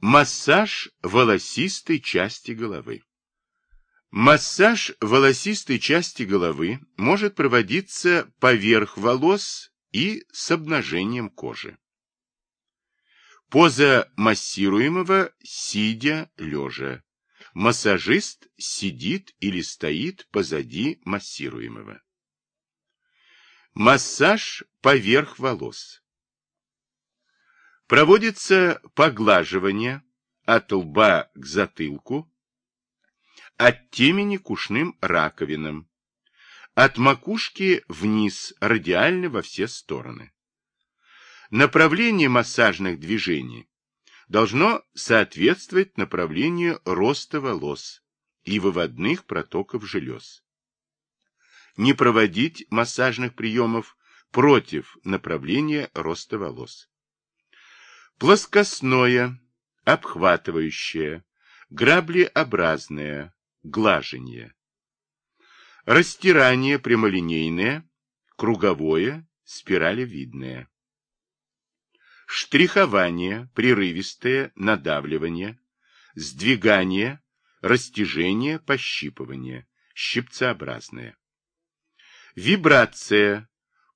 Массаж волосистой части головы. Массаж волосистой части головы может проводиться поверх волос и с обнажением кожи. Поза массируемого сидя лежа. Массажист сидит или стоит позади массируемого. Массаж поверх волос. Проводится поглаживание от лба к затылку, от темени к ушным раковинам, от макушки вниз, радиально во все стороны. Направление массажных движений должно соответствовать направлению роста волос и выводных протоков желез. Не проводить массажных приемов против направления роста волос. Плоскостное, обхватывающее, граблеобразное, глажение. Растирание прямолинейное, круговое, спиралевидное. Штрихование, прерывистое, надавливание, сдвигание, растяжение, пощипывание, щипцеобразное. Вибрация,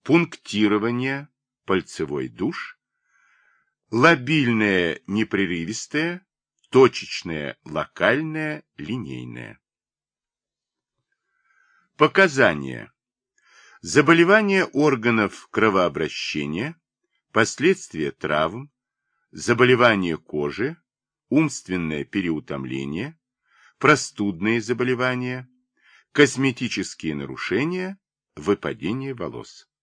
пунктирование, пальцевой душ, лобильное, непрерывистое, точечное, локальное, линейное. Показания. Заболевания органов кровообращения, последствия травм, заболевания кожи, умственное переутомление, простудные заболевания, косметические нарушения, выпадение волос.